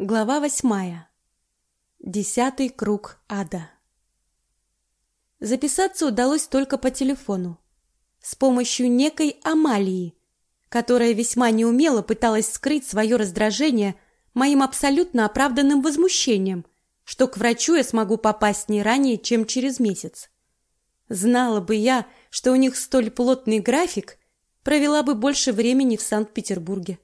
Глава восьмая. Десятый круг ада. Записаться удалось только по телефону. С помощью некой Амалии, которая весьма неумело пыталась скрыть свое раздражение моим абсолютно оправданным возмущением, что к врачу я смогу попасть не ранее, чем через месяц. Знала бы я, что у них столь плотный график, провела бы больше времени в Санкт-Петербурге.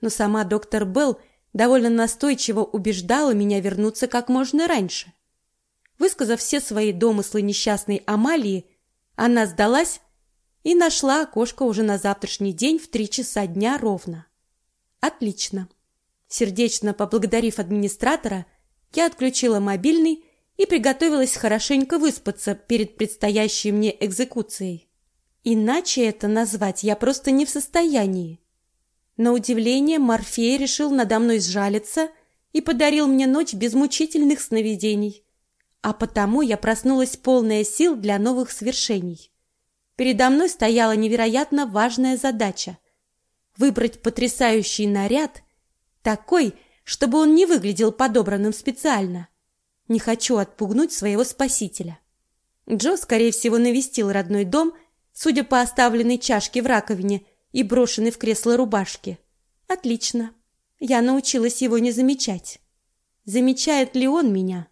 Но сама доктор Белл довольно настойчиво убеждала меня вернуться как можно раньше. Высказав все свои домыслы несчастной Амалии, она сдалась и нашла окошко уже на завтрашний день в три часа дня ровно. Отлично. Сердечно поблагодарив администратора, я отключила мобильный и приготовилась хорошенько выспаться перед предстоящей мне экзекуцией. Иначе это назвать я просто не в состоянии. На удивление Морфей решил надо мной сжалиться и подарил мне ночь без мучительных сновидений. А потому я проснулась полная сил для новых свершений. Передо мной стояла невероятно важная задача выбрать потрясающий наряд, такой, чтобы он не выглядел подобранным специально. Не хочу отпугнуть своего спасителя. Джо, скорее всего, навестил родной дом, судя по оставленной чашке в раковине и брошенной в кресло рубашке. Отлично. Я научилась его не замечать. Замечает ли он меня?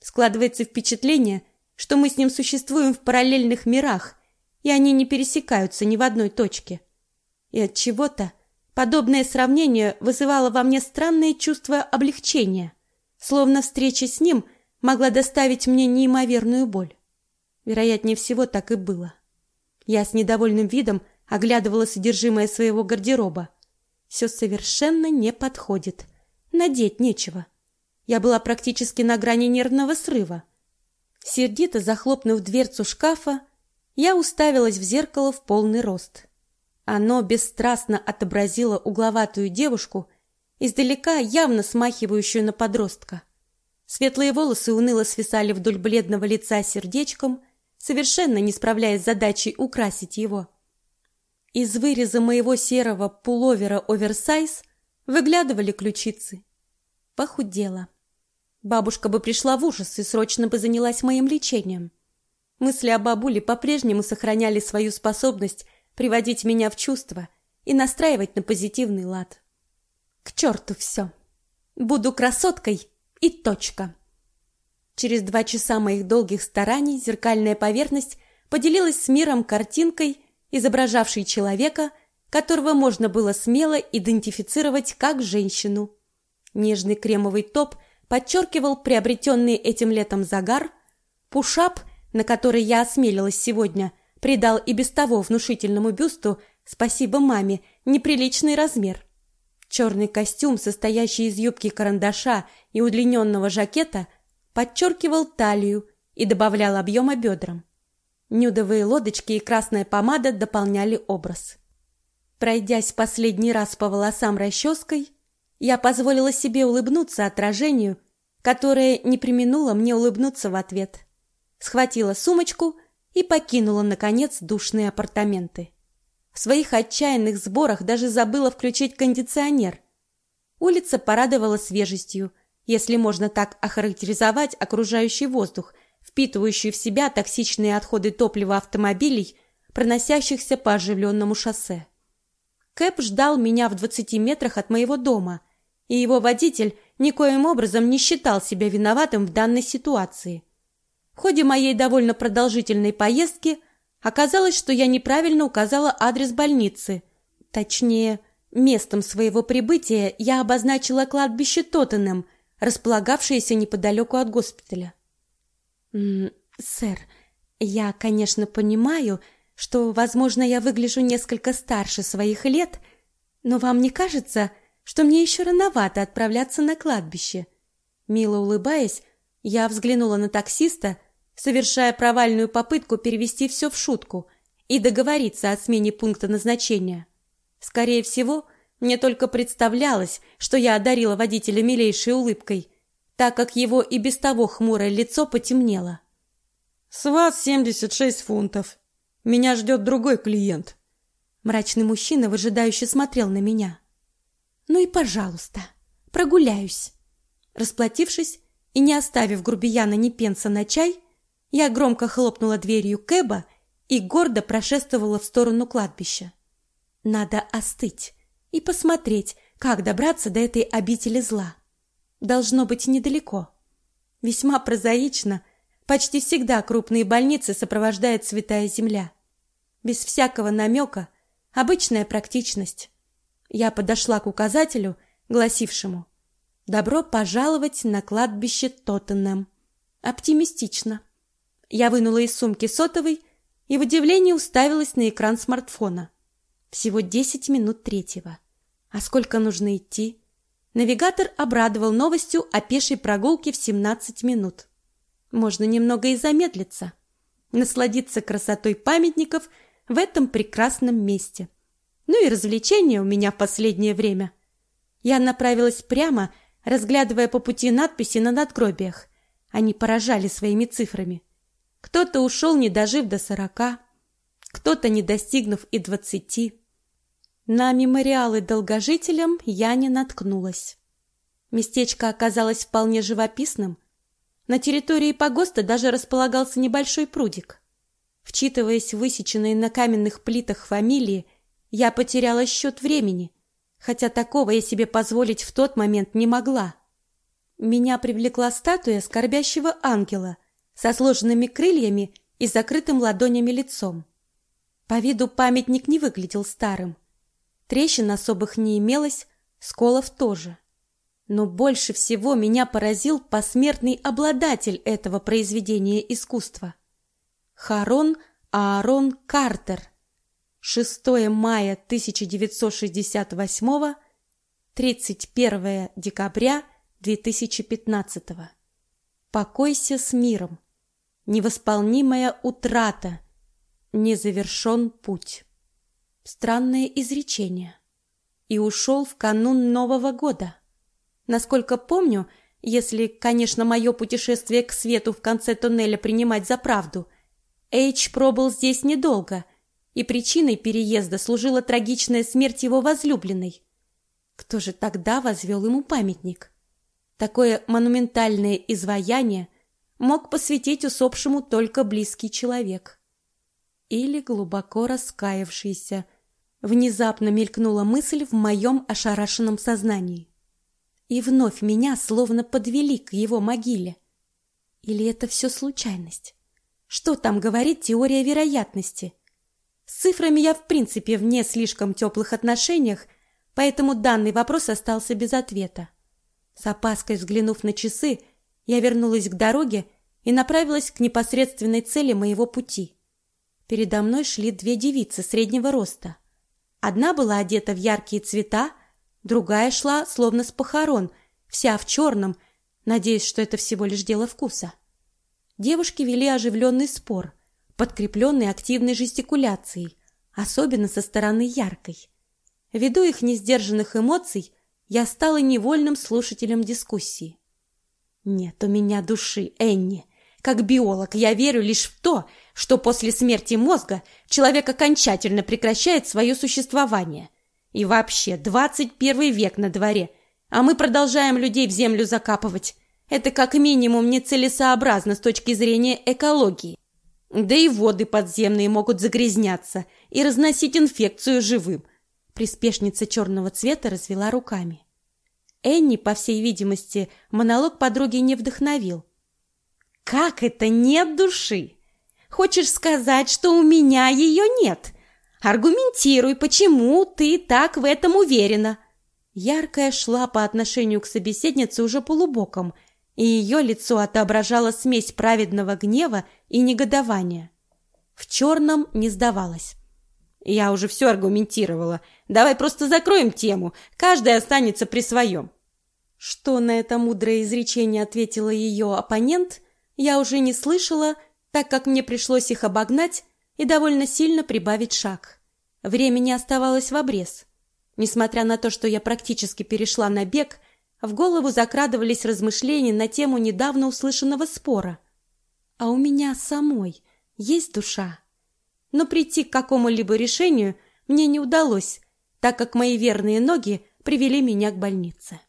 Складывается впечатление, что мы с ним существуем в параллельных мирах, и они не пересекаются ни в одной точке. И от чего-то подобное сравнение вызывало во мне странное чувство облегчения, словно встреча с ним могла доставить мне неимоверную боль. Вероятнее всего так и было. Я с недовольным видом оглядывала содержимое своего гардероба. Все совершенно не подходит. Надеть нечего. Я была практически на грани нервного срыва. Сердито захлопнув дверцу шкафа, я уставилась в зеркало в полный рост. Оно бесстрастно отобразило угловатую девушку, издалека явно смахивающую на подростка. Светлые волосы уныло свисали вдоль бледного лица сердечком, совершенно не справляясь с задачей украсить его. Из выреза моего серого пуловера оверсайз выглядывали ключицы. Похудела. Бабушка бы пришла в ужас и срочно бы занялась моим лечением. Мысли о бабуле по-прежнему сохраняли свою способность приводить меня в чувство и настраивать на позитивный лад. К черту все. Буду красоткой и точка. Через два часа моих долгих стараний зеркальная поверхность поделилась с миром картинкой изображавший человека, которого можно было смело идентифицировать как женщину. Нежный кремовый топ подчеркивал приобретенный этим летом загар, пушап, на который я осмелилась сегодня, придал и без того внушительному бюсту, спасибо маме, неприличный размер. Черный костюм, состоящий из юбки-карандаша и удлиненного жакета, подчеркивал талию и добавлял объема бедрам. Нюдовые лодочки и красная помада дополняли образ. Пройдясь последний раз по волосам расческой, я позволила себе улыбнуться отражению, которое не применуло мне улыбнуться в ответ. Схватила сумочку и покинула, наконец, душные апартаменты. В своих отчаянных сборах даже забыла включить кондиционер. Улица порадовала свежестью, если можно так охарактеризовать окружающий воздух, впитывающий в себя токсичные отходы топлива автомобилей, проносящихся по оживленному шоссе. Кэп ждал меня в двадцати метрах от моего дома, и его водитель никоим образом не считал себя виноватым в данной ситуации. В ходе моей довольно продолжительной поездки оказалось, что я неправильно указала адрес больницы. Точнее, местом своего прибытия я обозначила кладбище Тоттенем, располагавшееся неподалеку от госпиталя. «Сэр, я, конечно, понимаю, что, возможно, я выгляжу несколько старше своих лет, но вам не кажется, что мне еще рановато отправляться на кладбище?» Мило улыбаясь, я взглянула на таксиста, совершая провальную попытку перевести все в шутку и договориться о смене пункта назначения. Скорее всего, мне только представлялось, что я одарила водителя милейшей улыбкой, так как его и без того хмурое лицо потемнело. «С вас семьдесят шесть фунтов. Меня ждет другой клиент». Мрачный мужчина выжидающе смотрел на меня. «Ну и пожалуйста, прогуляюсь. Расплатившись и не оставив грубияна ни пенса на чай, я громко хлопнула дверью кэба и гордо прошествовала в сторону кладбища. Надо остыть и посмотреть, как добраться до этой обители зла. Должно быть недалеко. Весьма прозаично, почти всегда крупные больницы сопровождает святая земля. Без всякого намека, обычная практичность. Я подошла к указателю, гласившему «Добро пожаловать на кладбище Тоттенхэм». Оптимистично. Я вынула из сумки сотовый и в удивлении уставилась на экран смартфона. Всего десять минут третьего. А сколько нужно идти? Навигатор обрадовал новостью о пешей прогулке в семнадцать минут. Можно немного и замедлиться, насладиться красотой памятников в этом прекрасном месте. Ну и развлечения у меня в последнее время. Я направилась прямо, разглядывая по пути надписи на надгробиях. Они поражали своими цифрами. Кто-то ушел, не дожив до сорока, кто-то не достигнув и двадцати. На мемориалы долгожителям я не наткнулась. Местечко оказалось вполне живописным. На территории погоста даже располагался небольшой прудик. Вчитываясь в высеченные на каменных плитах фамилии, я потеряла счет времени, хотя такого я себе позволить в тот момент не могла. Меня привлекла статуя скорбящего ангела со сложенными крыльями и закрытым ладонями лицом. По виду памятник не выглядел старым. Трещин особых не имелось, сколов тоже. Но больше всего меня поразил посмертный обладатель этого произведения искусства. Харон Аарон Картер, 6 мая 1968, 31 декабря 2015. Покойся с миром. Невосполнимая утрата. Не завершен путь. Странное изречение. И ушел в канун Нового года. Насколько помню, если, конечно, мое путешествие к свету в конце туннеля принимать за правду, Эйч пробыл здесь недолго – и причиной переезда служила трагичная смерть его возлюбленной. Кто же тогда возвел ему памятник? Такое монументальное изваяние мог посвятить усопшему только близкий человек. Или глубоко раскаявшийся. Внезапно мелькнула мысль в моем ошарашенном сознании. И вновь меня словно подвели к его могиле. Или это все случайность? Что там говорит теория вероятности? С цифрами я в принципе в не слишком теплых отношениях, поэтому данный вопрос остался без ответа. С опаской взглянув на часы, я вернулась к дороге и направилась к непосредственной цели моего пути. Передо мной шли две девицы среднего роста. Одна была одета в яркие цвета, другая шла словно с похорон, вся в черном, надеясь, что это всего лишь дело вкуса. Девушки вели оживленный спор – подкрепленный активной жестикуляцией, особенно со стороны яркой. Ввиду их несдержанных эмоций, я стала невольным слушателем дискуссии. Нет у меня души, Энни. Как биолог я верю лишь в то, что после смерти мозга человек окончательно прекращает свое существование. И вообще, 21 век на дворе, а мы продолжаем людей в землю закапывать. Это как минимум нецелесообразно с точки зрения экологии. Да и воды подземные могут загрязняться и разносить инфекцию живым. Приспешница черного цвета развела руками. Энни, по всей видимости, монолог подруги не вдохновил. Как это нет души? Хочешь сказать, что у меня ее нет? Аргументируй, почему ты так в этом уверена? Яркая шла по отношению к собеседнице уже полубоком – и ее лицо отображало смесь праведного гнева и негодования. В черном не сдавалась. Я уже все аргументировала. Давай просто закроем тему. Каждый останется при своем. Что на это мудрое изречение ответила ее оппонент, я уже не слышала, так как мне пришлось их обогнать и довольно сильно прибавить шаг. Времени оставалось в обрез. Несмотря на то, что я практически перешла на бег, в голову закрадывались размышления на тему недавно услышанного спора. А у меня самой есть душа. Но прийти к какому-либо решению мне не удалось, так как мои верные ноги привели меня к больнице.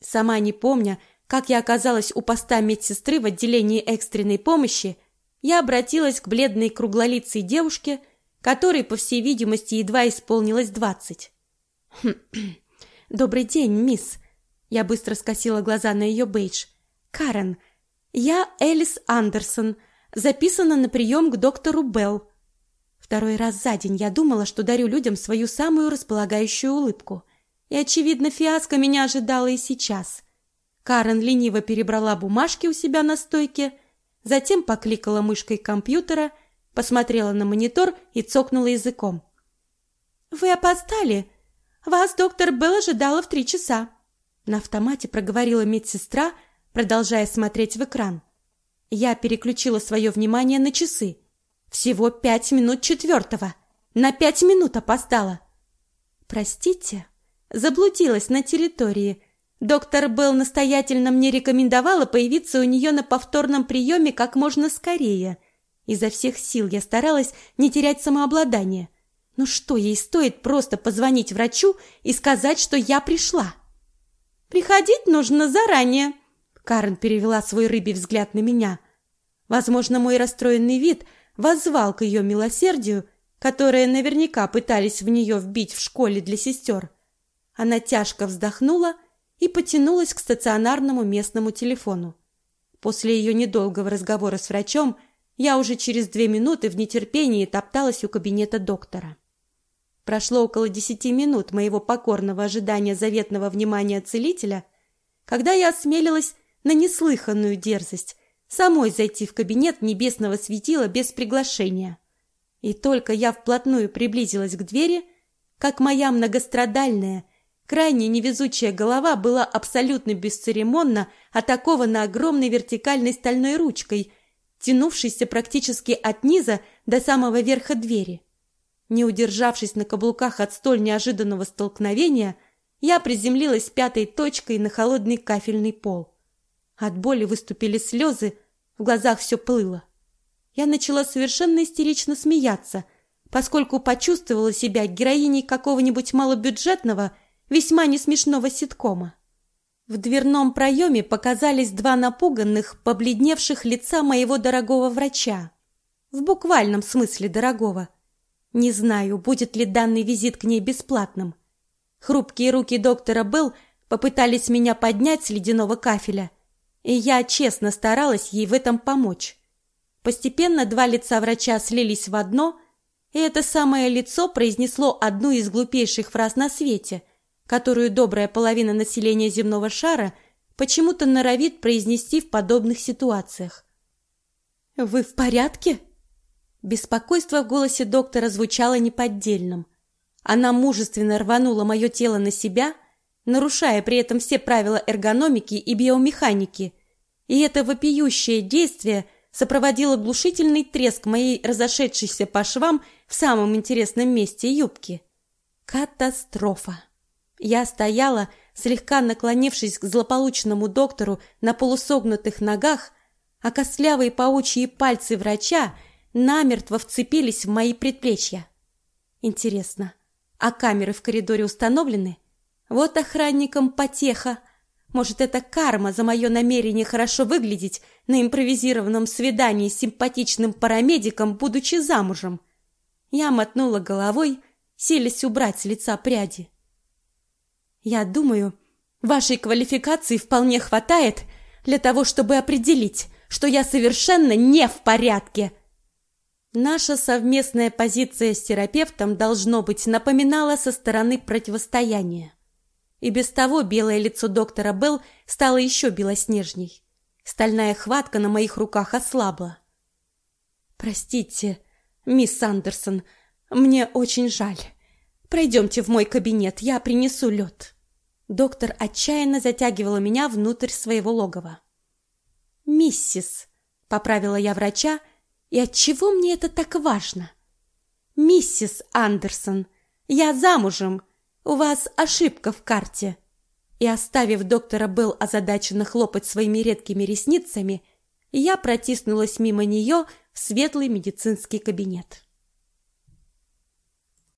Сама не помня, как я оказалась у поста медсестры в отделении экстренной помощи, я обратилась к бледной круглолицей девушке, которой, по всей видимости, едва исполнилось двадцать. «Хм, «Добрый день, мисс!» Я быстро скосила глаза на ее бейдж. «Карен, я Элис Андерсон, записана на прием к доктору Белл. Второй раз за день я думала, что дарю людям свою самую располагающую улыбку. И, очевидно, фиаско меня ожидало и сейчас. Карен лениво перебрала бумажки у себя на стойке, затем покликала мышкой компьютера, посмотрела на монитор и цокнула языком. «Вы опоздали? Вас доктор Белл ожидала в три часа». На автомате проговорила медсестра, продолжая смотреть в экран. Я переключила свое внимание на часы. Всего пять минут четвертого. На пять минут опоздала. Простите, заблудилась на территории. Доктор Белл настоятельно мне рекомендовала появиться у нее на повторном приеме как можно скорее. Изо всех сил я старалась не терять самообладание. Ну что ей стоит просто позвонить врачу и сказать, что я пришла? Приходить нужно заранее. Карен перевела свой рыбий взгляд на меня. Возможно, мой расстроенный вид – воззвал к ее милосердию, которое наверняка пытались в нее вбить в школе для сестер. Она тяжко вздохнула и потянулась к стационарному местному телефону. После ее недолгого разговора с врачом я уже через две минуты в нетерпении топталась у кабинета доктора. Прошло около десяти минут моего покорного ожидания заветного внимания целителя, когда я осмелилась на неслыханную дерзость самой зайти в кабинет небесного светила без приглашения. И только я вплотную приблизилась к двери, как моя многострадальная, крайне невезучая голова была абсолютно бесцеремонно атакована огромной вертикальной стальной ручкой, тянувшейся практически от низа до самого верха двери. Не удержавшись на каблуках от столь неожиданного столкновения, я приземлилась пятой точкой на холодный кафельный пол. От боли выступили слезы, в глазах все плыло. Я начала совершенно истерично смеяться, поскольку почувствовала себя героиней какого-нибудь малобюджетного, весьма несмешного ситкома. В дверном проеме показались два напуганных, побледневших лица моего дорогого врача. В буквальном смысле дорогого. Не знаю, будет ли данный визит к ней бесплатным. Хрупкие руки доктора Белл попытались меня поднять с ледяного кафеля, и я честно старалась ей в этом помочь. Постепенно два лица врача слились в одно, и это самое лицо произнесло одну из глупейших фраз на свете, которую добрая половина населения земного шара почему-то норовит произнести в подобных ситуациях. «Вы в порядке?» Беспокойство в голосе доктора звучало неподдельным. Она мужественно рванула мое тело на себя – нарушая при этом все правила эргономики и биомеханики. И это вопиющее действие сопроводило глушительный треск моей разошедшейся по швам в самом интересном месте юбки. Катастрофа. Я стояла, слегка наклонившись к злополучному доктору на полусогнутых ногах, а костлявые паучьи пальцы врача намертво вцепились в мои предплечья. Интересно, а камеры в коридоре установлены? Вот охранникам потеха. Может, это карма за мое намерение хорошо выглядеть на импровизированном свидании с симпатичным парамедиком, будучи замужем. Я мотнула головой, силясь убрать с лица пряди. Я думаю, вашей квалификации вполне хватает для того, чтобы определить, что я совершенно не в порядке. Наша совместная позиция с терапевтом должно быть напоминала со стороны противостояния. И без того белое лицо доктора Белл стало еще белоснежней. Стальная хватка на моих руках ослабла. Простите, мисс Андерсон, мне очень жаль. Пройдемте в мой кабинет, я принесу лед. Доктор отчаянно затягивала меня внутрь своего логова. Миссис, поправила я врача, и от чего мне это так важно? Миссис Андерсон, я замужем у вас ошибка в карте. И оставив доктора Белл озадаченно хлопать своими редкими ресницами, я протиснулась мимо нее в светлый медицинский кабинет.